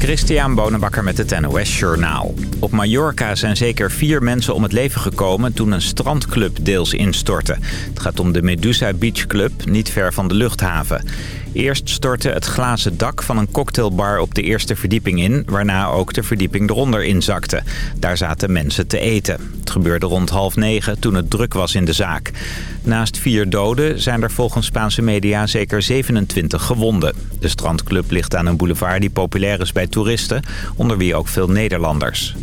Christian Bonenbakker met het NOS Journaal. Op Mallorca zijn zeker vier mensen om het leven gekomen toen een strandclub deels instortte. Het gaat om de Medusa Beach Club, niet ver van de luchthaven. Eerst stortte het glazen dak van een cocktailbar op de eerste verdieping in... waarna ook de verdieping eronder inzakte. Daar zaten mensen te eten. Het gebeurde rond half negen toen het druk was in de zaak. Naast vier doden zijn er volgens Spaanse media zeker 27 gewonden. De strandclub ligt aan een boulevard die populair is bij toeristen... onder wie ook veel Nederlanders.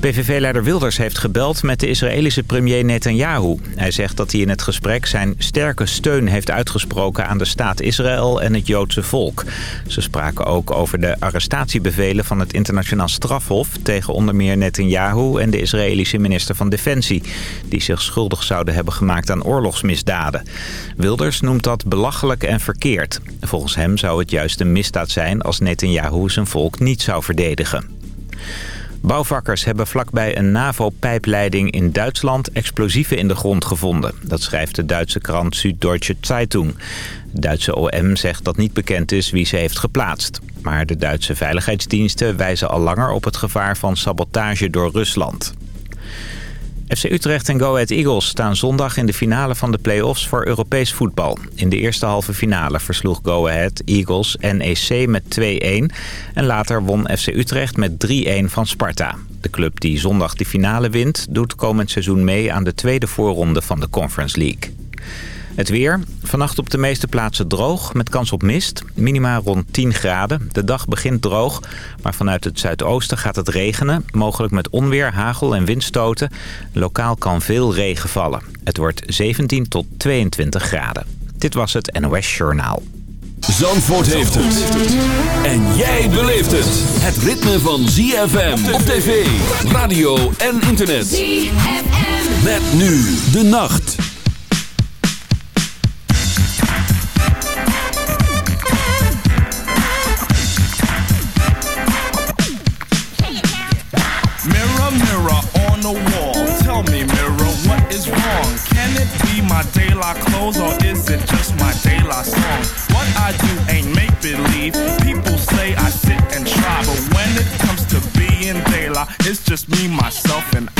PVV-leider Wilders heeft gebeld met de Israëlische premier Netanyahu. Hij zegt dat hij in het gesprek zijn sterke steun heeft uitgesproken aan de staat Israël en het Joodse volk. Ze spraken ook over de arrestatiebevelen van het internationaal strafhof tegen onder meer Netanyahu en de Israëlische minister van Defensie, die zich schuldig zouden hebben gemaakt aan oorlogsmisdaden. Wilders noemt dat belachelijk en verkeerd. Volgens hem zou het juist een misdaad zijn als Netanyahu zijn volk niet zou verdedigen. Bouwvakkers hebben vlakbij een NAVO-pijpleiding in Duitsland explosieven in de grond gevonden. Dat schrijft de Duitse krant Süddeutsche Zeitung. De Duitse OM zegt dat niet bekend is wie ze heeft geplaatst. Maar de Duitse veiligheidsdiensten wijzen al langer op het gevaar van sabotage door Rusland. FC Utrecht en Go Ahead Eagles staan zondag in de finale van de play-offs voor Europees voetbal. In de eerste halve finale versloeg Go Ahead Eagles NEC met 2-1. En later won FC Utrecht met 3-1 van Sparta. De club die zondag de finale wint doet komend seizoen mee aan de tweede voorronde van de Conference League. Het weer. Vannacht op de meeste plaatsen droog, met kans op mist. Minima rond 10 graden. De dag begint droog, maar vanuit het zuidoosten gaat het regenen. Mogelijk met onweer, hagel en windstoten. Lokaal kan veel regen vallen. Het wordt 17 tot 22 graden. Dit was het NOS Journaal. Zandvoort heeft het. En jij beleeft het. Het ritme van ZFM op tv, radio en internet. ZFM. Met nu de nacht. My daylight clothes or is it just my daylight song? What I do ain't make believe. People say I sit and try, but when it comes to being daylight, it's just me, myself, and I.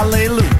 hallelujah.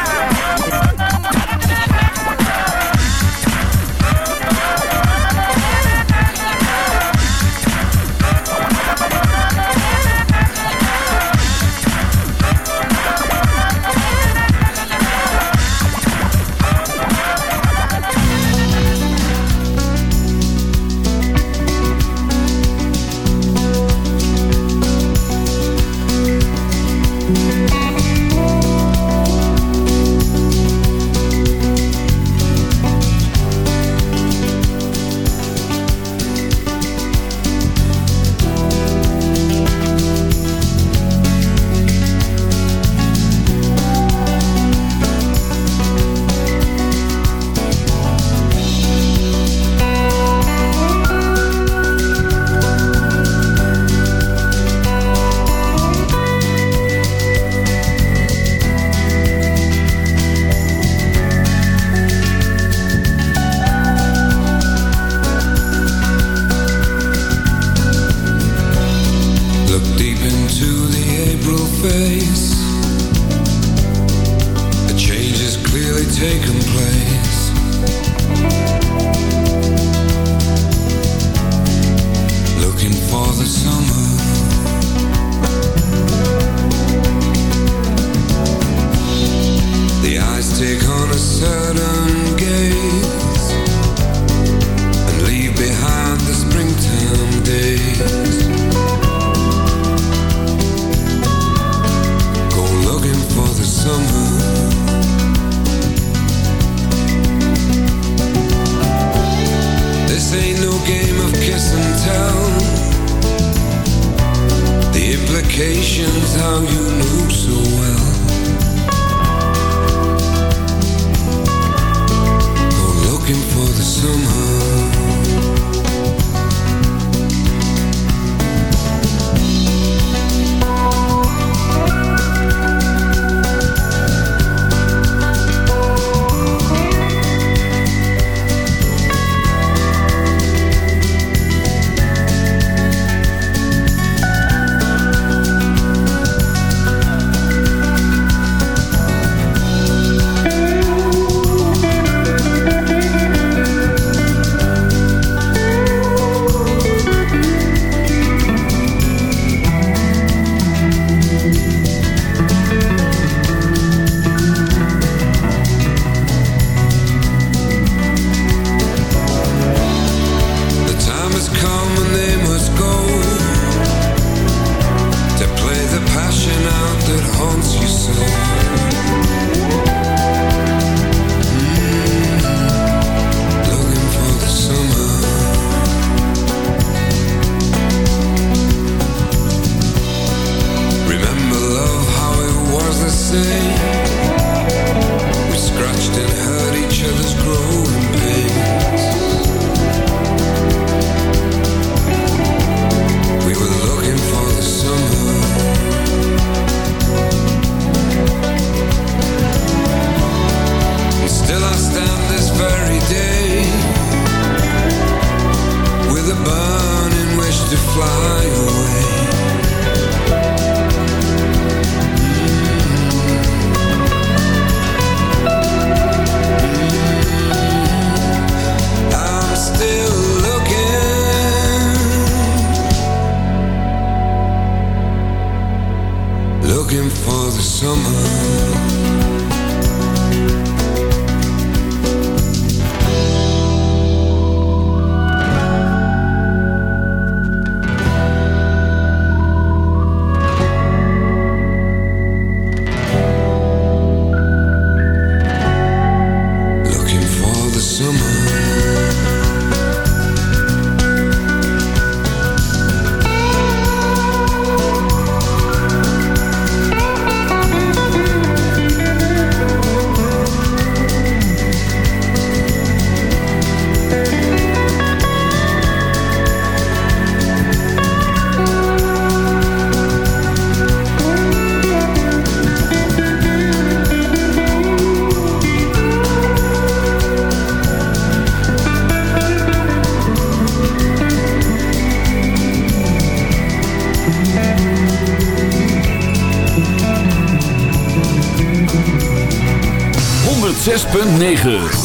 106.9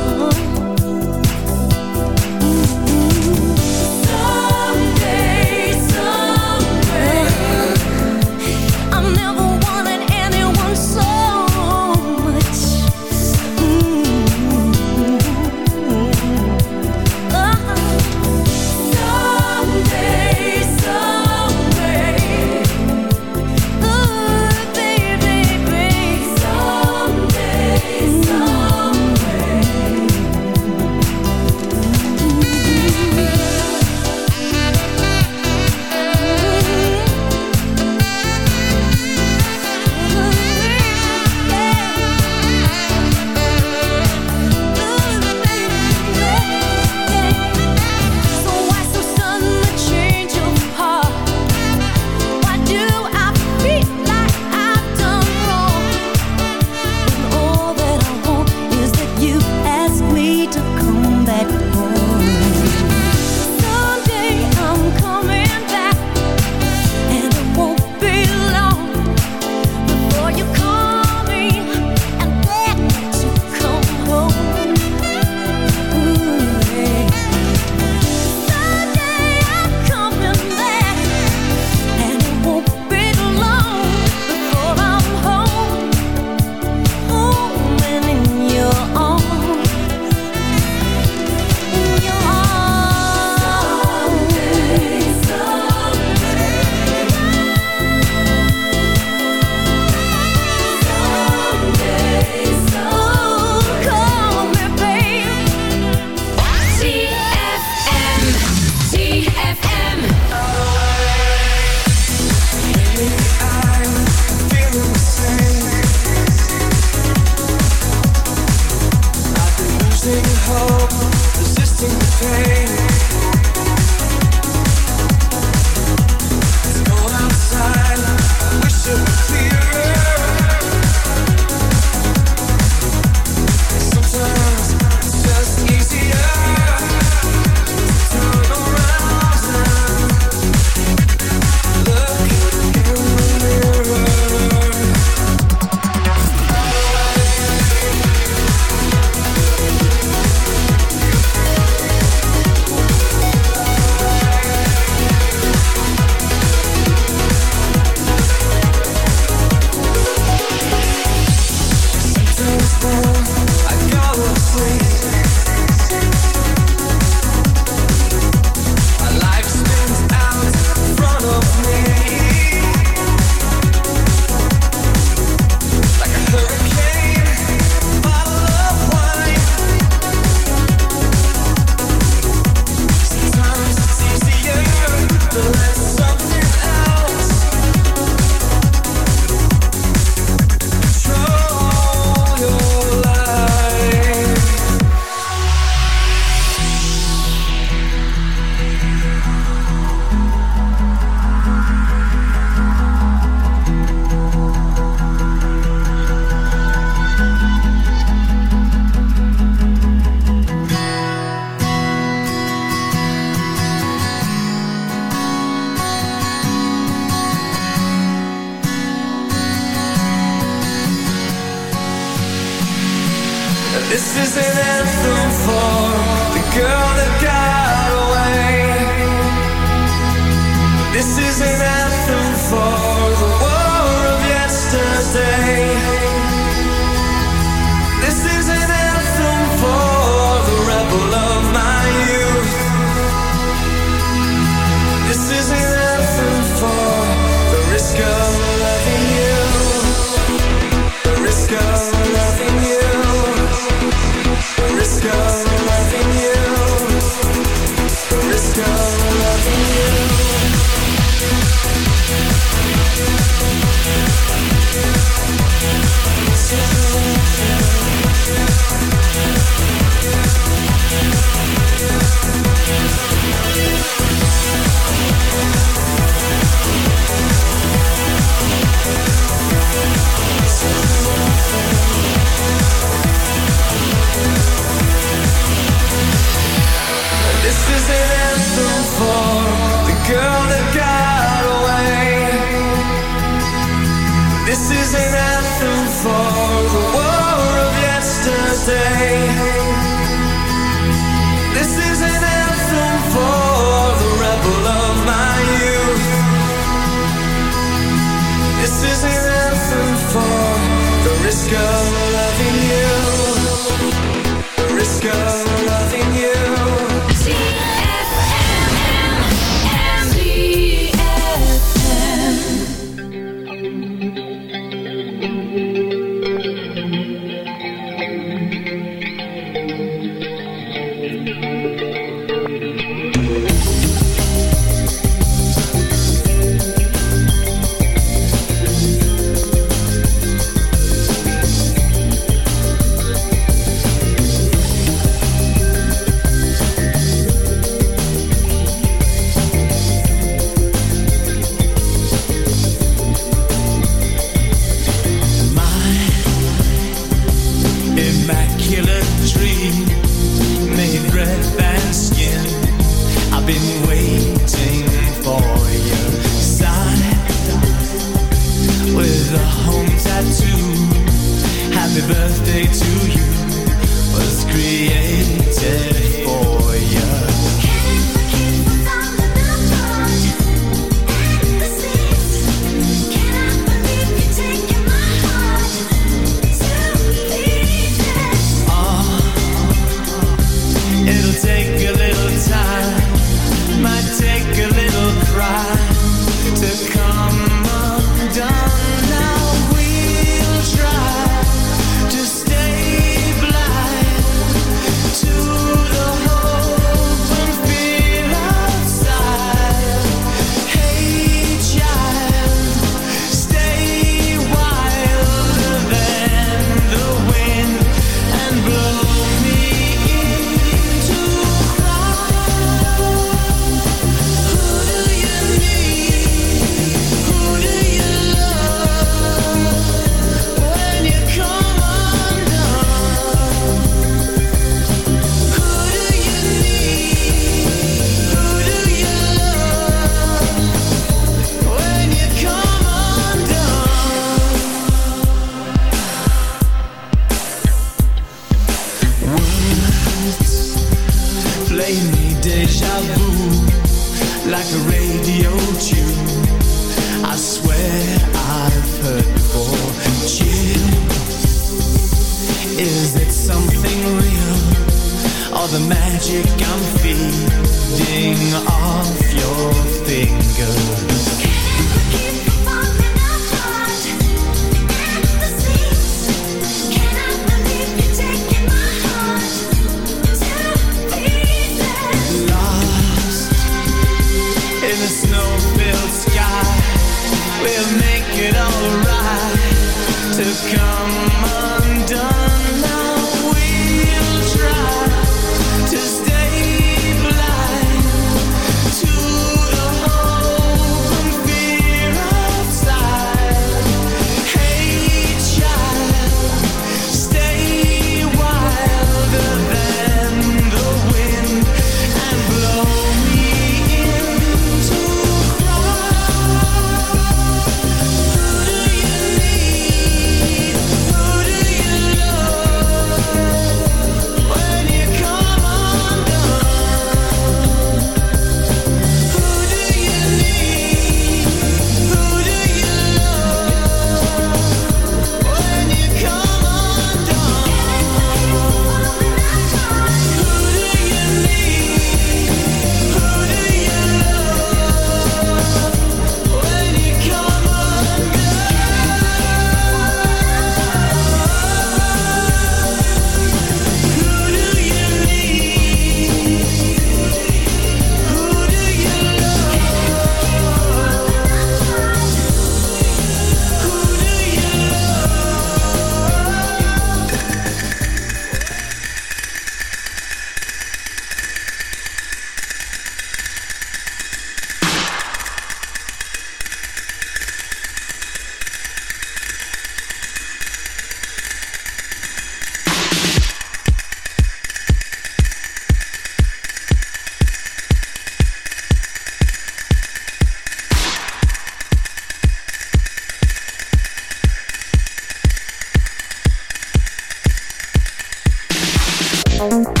Thank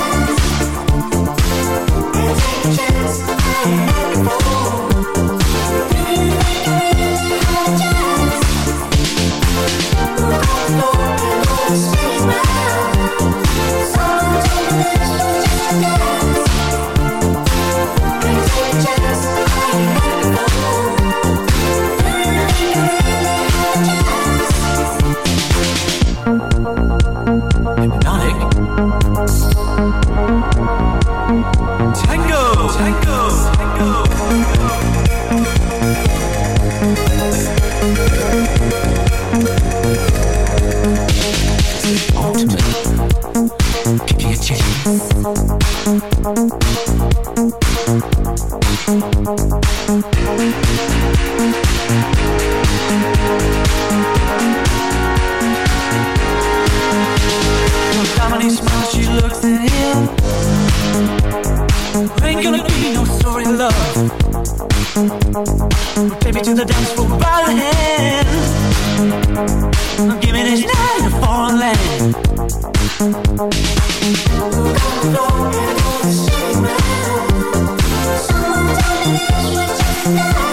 Someone tell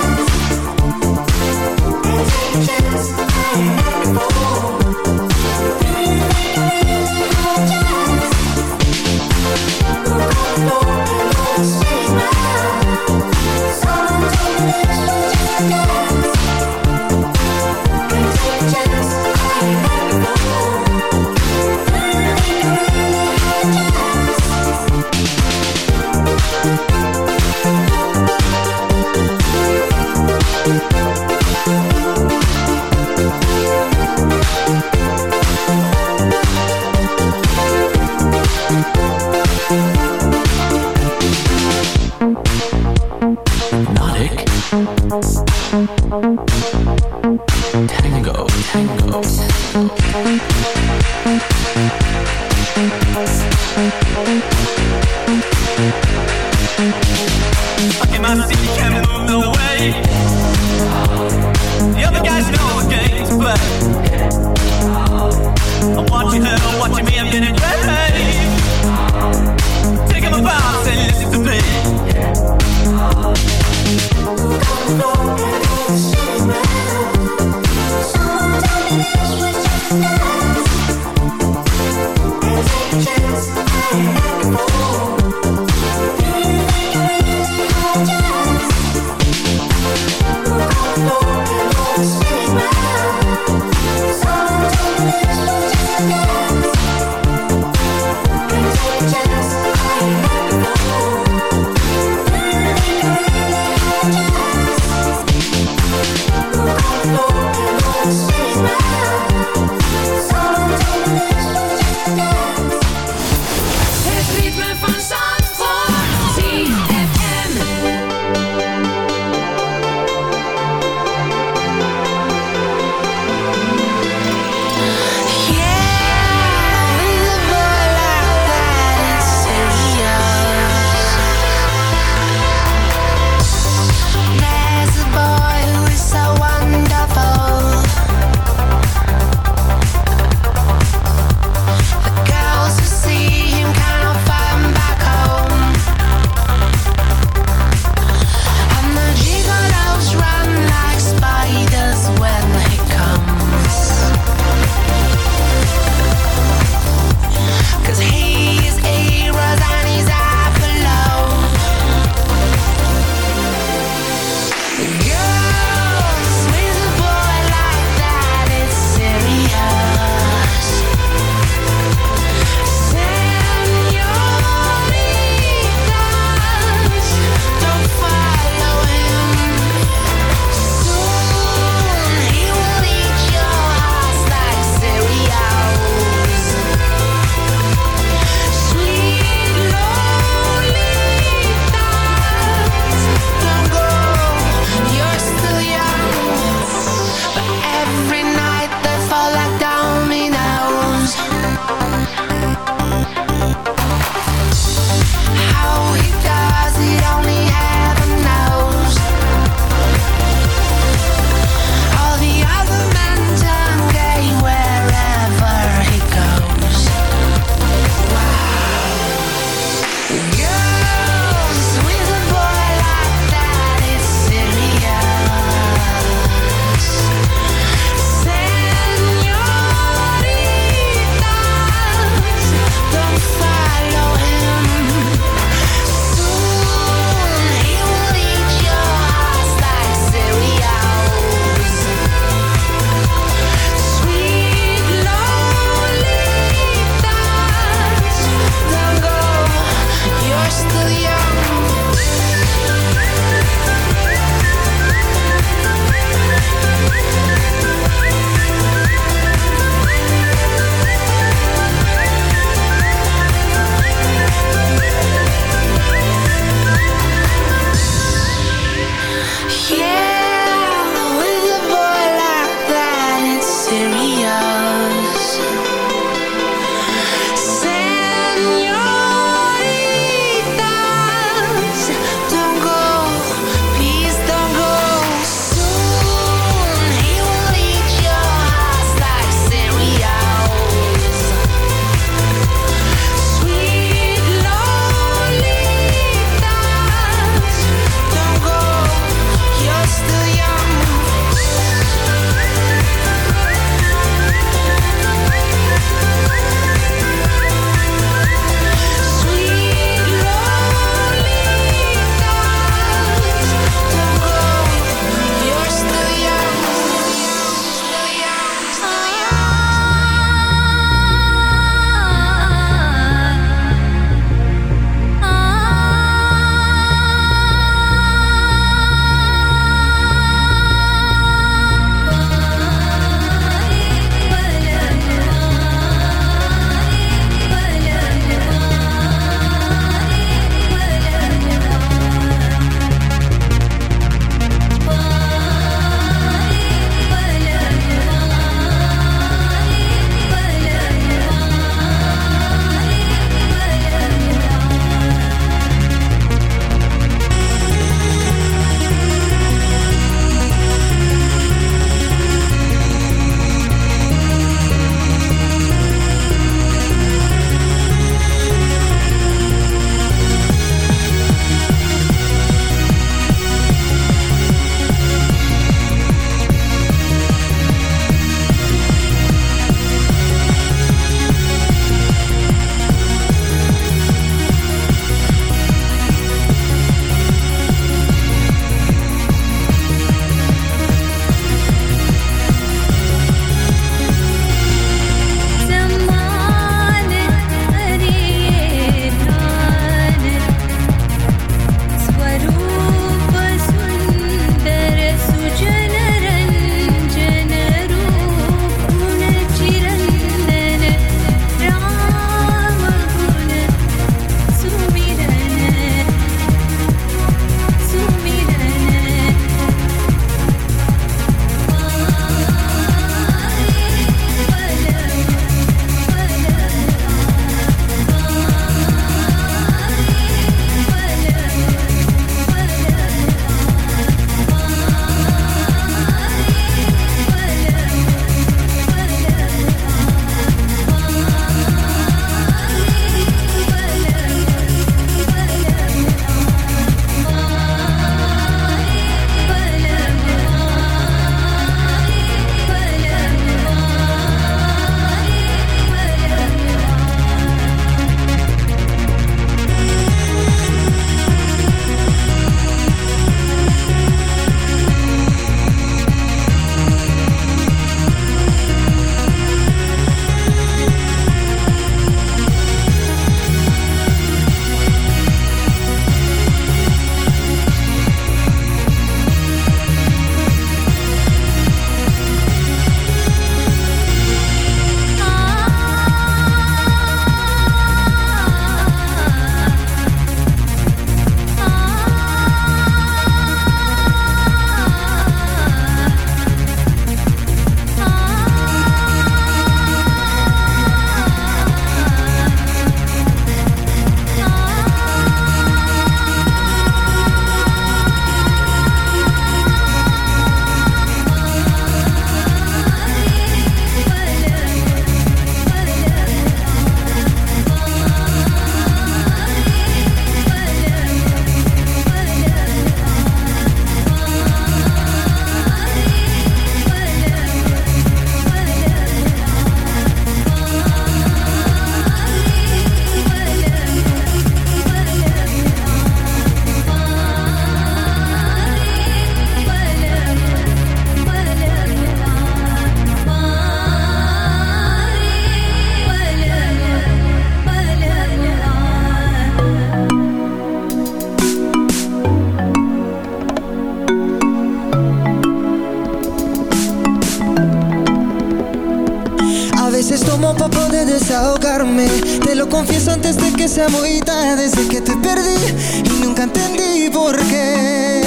perdóname. Te lo confieso antes de que sea muy tarde. Desde que te perdí y nunca entendí por qué.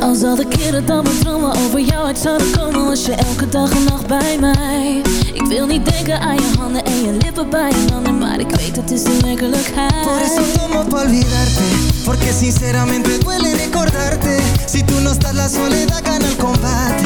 Als al de keren dat mijn dromen over jou uit zouden komen Was je elke dag en nacht bij mij Ik wil niet denken aan je handen en je lippen bij je handen Maar ik weet het is de werkelijkheid. Por eso tomo pa olvidarte Porque sinceramente duele recordarte. Si tú no estás la soledad gana el combate.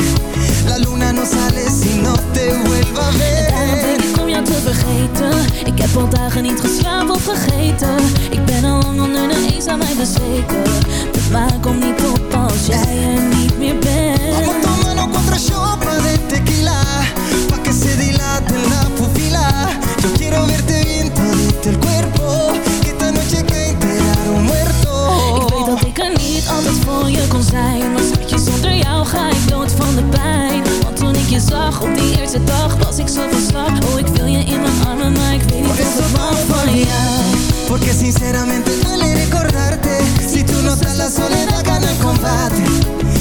La luna no sale si no te vuelva a ver. Daarom denk ik om jou te vergeten. Ik heb al dagen niet geslapen of vergeten. Ik ben al lang onder de eens aan mij bezweken. De maan komt niet op als jij er niet meer bent. Vamos tomando contra chopa de tequila Pa' que se dilate sinceramente duele recordarte. Si tú no estás la soledad gana el combate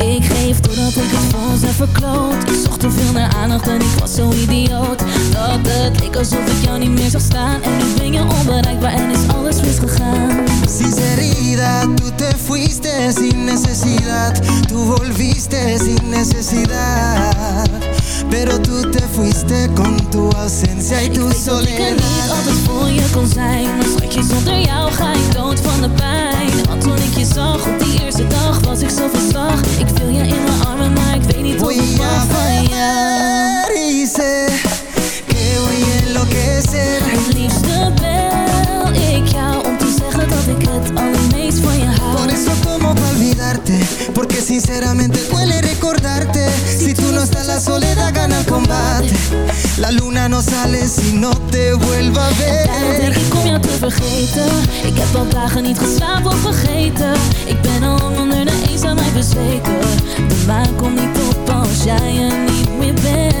Ik geef doordat ik het ons heb verkloot. Ik zocht te veel naar aandacht en ik was zo idioot. Dat het leek alsof ik jou niet meer zag staan. En nu ben je onbereikbaar en is alles misgegaan. Sinceridad, tú te fuiste sin necesidad. Tú volviste sin necesidad. Pero tú te fuiste con tu ausencia y Ik tu weet dat ik er niet soledad. altijd voor je kon zijn. Maar schatje, zonder jou ga ik dood van de pijn. Want toen ik je zag. Op die eerste dag Was ik zo van slag. Ik wil je in mijn armen, maar ik weet niet of ik mag van jou Que voy a enloquecer. Het liefste bel ik jou het allermeest van je Por hou eso como pa' olvidarte Porque sinceramente duele recordarte. Si tú no estás la soledad gana el combate. La luna no sale si no te vuelva a Daarom denk ver ik om jou te vergeten. Ik heb al dagen niet geslapen of vergeten. Ik ben al lang onder de eens aan mij bezweken. De maan komt niet op als jij er niet meer bent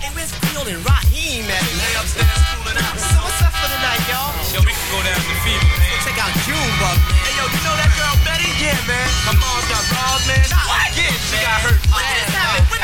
Ah, we, hey, where's Field and Rahiem at? Lay upstairs cooling out. So what's up for the night, y'all? Yo, we can go down to Fever, man. Check out Junebug. Hey, yo, you know that girl Betty? Yeah, man. My mom got robbed, man. What? Yeah, she got hurt. What just happened?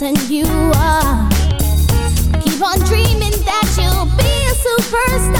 person you are. Keep on dreaming that you'll be a superstar.